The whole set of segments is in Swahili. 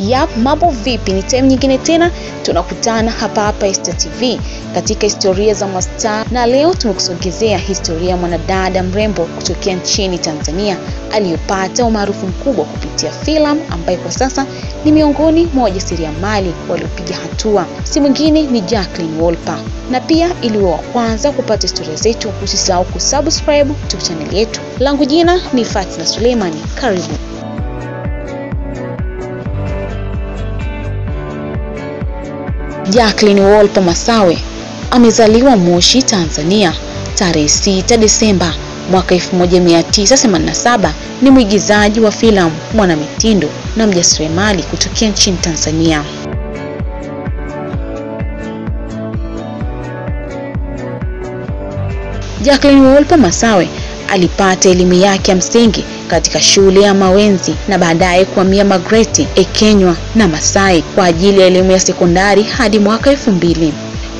Yap, mambo vipi? Ni time nyingine tena tunakutana hapa hapa Esta TV katika historia za mastaa, na leo tumekusogezea historia ya mwanadada mrembo kutokea nchini Tanzania aliyopata umaarufu mkubwa kupitia filamu ambaye kwa sasa ni miongoni mwa wajasiriamali waliopiga hatua. Si mwingine ni Jacqueline Wolper, na pia iliwe wa kwanza kupata historia zetu. Usisahau kusubscribe YouTube channel yetu. Langu jina ni Fatna Suleimani, karibu. Jacqueline Wolper Masawe amezaliwa Moshi, Tanzania tarehe 6 Desemba mwaka 1987. Ni mwigizaji wa filamu, mwanamitindo na mjasiriamali kutokea nchini Tanzania. Jacqueline Wolper Masawe alipata elimu yake ya msingi katika shule ya Mawenzi na baadaye kuhamia Magreti, Ekenywa na Masai kwa ajili ya elimu ya sekondari hadi mwaka elfu mbili.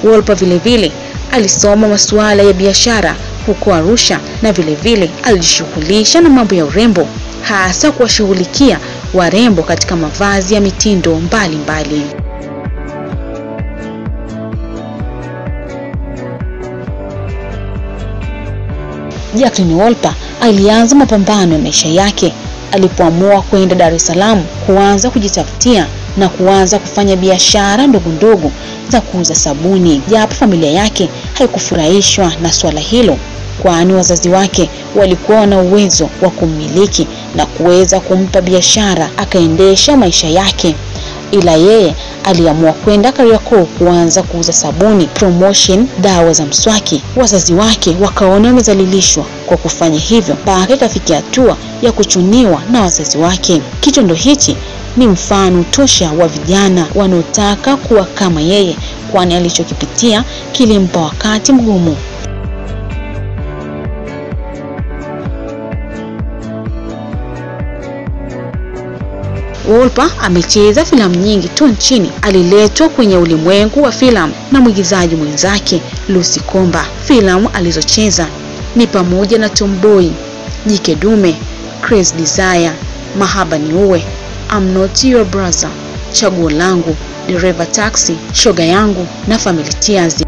Wolper vilevile alisoma masuala ya biashara huko Arusha na vilevile alijishughulisha na mambo ya urembo, hasa kuwashughulikia warembo katika mavazi ya mitindo mbalimbali mbali. Jacqueline Wolper alianza mapambano ya maisha yake. Alipoamua kwenda Dar es Salaam kuanza kujitafutia na kuanza kufanya biashara ndogo ndogo za kuuza sabuni, japo familia yake haikufurahishwa na swala hilo, kwani wazazi wake walikuwa na uwezo wa kummiliki na kuweza kumpa biashara akaendesha maisha yake, ila yeye aliamua kwenda Kariakoo kuanza kuuza sabuni, promotion, dawa za mswaki. Wazazi wake wakaona wamezalilishwa kwa kufanya hivyo, mpaka ikafikia hatua ya kuchuniwa na wazazi wake. Kitendo hichi ni mfano tosha wa vijana wanaotaka kuwa kama yeye, kwani alichokipitia kilimpa wakati mgumu. Wolper amecheza filamu nyingi tu nchini. Aliletwa kwenye ulimwengu wa filamu na mwigizaji mwenzake Lucy Komba. Filamu alizocheza ni pamoja na Tomboy, Jike Dume, Crazy Desire, Mahaba ni Uwe, I'm Not Your Brother, Chaguo Langu, Dereva Taxi, Shoga Yangu na Family Tears.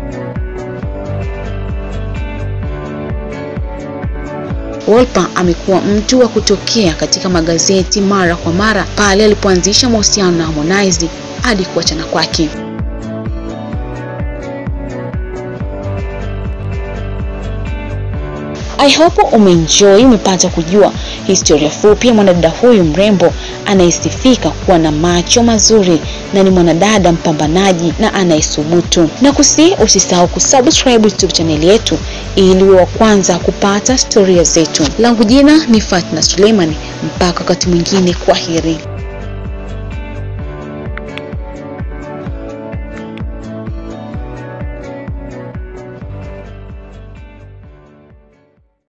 Wolper amekuwa mtu wa kutokea katika magazeti mara kwa mara pale alipoanzisha mahusiano na Harmonize hadi kuachana kwake. I hope umeenjoy, umepata kujua historia fupi ya mwanadada huyu mrembo anayesifika kuwa na macho mazuri na ni mwanadada mpambanaji na anayesubutu. Na kusi usisahau kusubscribe YouTube channel yetu ili wa kwanza kupata historia zetu. Langu jina ni Fatna Suleiman. mpaka wakati mwingine, kwaheri.